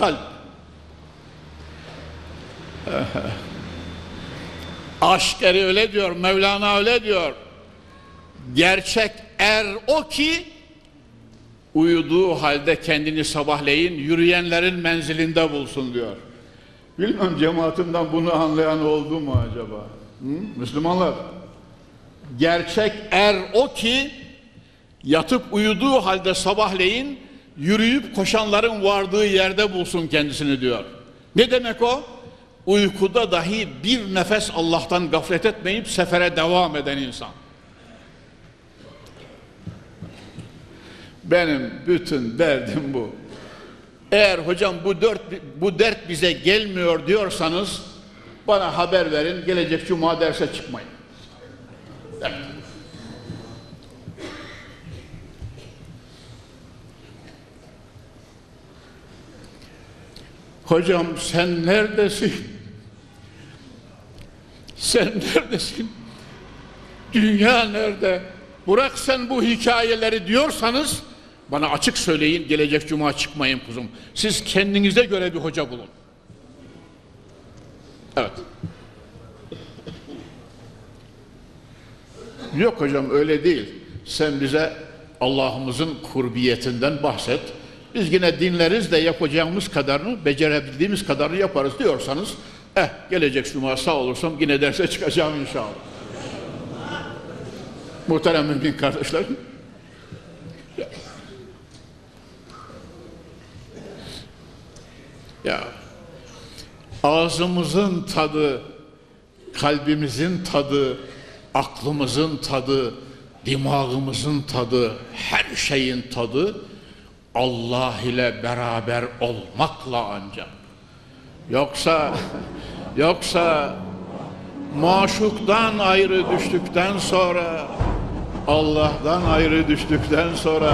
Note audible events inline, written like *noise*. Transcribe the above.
kalp. *laughs* Aşk eri öyle diyor, Mevlana öyle diyor. Gerçek er o ki uyuduğu halde kendini sabahleyin yürüyenlerin menzilinde bulsun diyor. Bilmem cemaatimden bunu anlayan oldu mu acaba? Hı? Müslümanlar, gerçek er o ki yatıp uyuduğu halde sabahleyin yürüyüp koşanların vardığı yerde bulsun kendisini diyor. Ne demek o? Uykuda dahi bir nefes Allah'tan gaflet etmeyip sefere devam eden insan. Benim bütün derdim bu. Eğer hocam bu dört bu dert bize gelmiyor diyorsanız bana haber verin. Gelecek cuma derse çıkmayın. Evet. Hocam sen neredesin? Sen neredesin? Dünya nerede? Bırak sen bu hikayeleri diyorsanız bana açık söyleyin gelecek cuma çıkmayın kuzum. Siz kendinize göre bir hoca bulun. Evet. Yok hocam öyle değil. Sen bize Allah'ımızın kurbiyetinden bahset. Biz yine dinleriz de yapacağımız kadarını, becerebildiğimiz kadarını yaparız diyorsanız, eh gelecek cuma sağ olursam yine derse çıkacağım inşallah. Muhterem mümin kardeşlerim. Ya. ağzımızın tadı, kalbimizin tadı, aklımızın tadı, dimağımızın tadı, her şeyin tadı Allah ile beraber olmakla ancak. Yoksa yoksa maşuktan ayrı düştükten sonra Allah'tan ayrı düştükten sonra